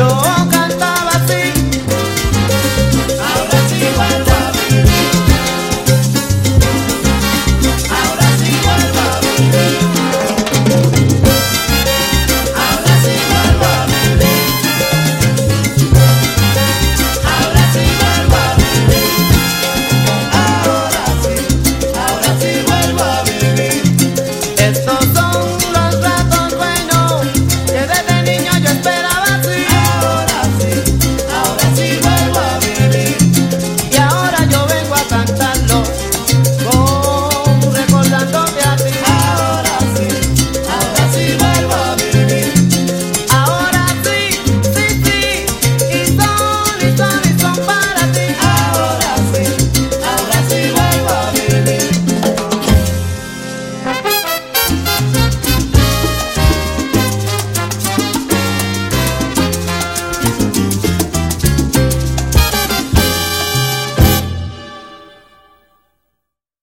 Yo.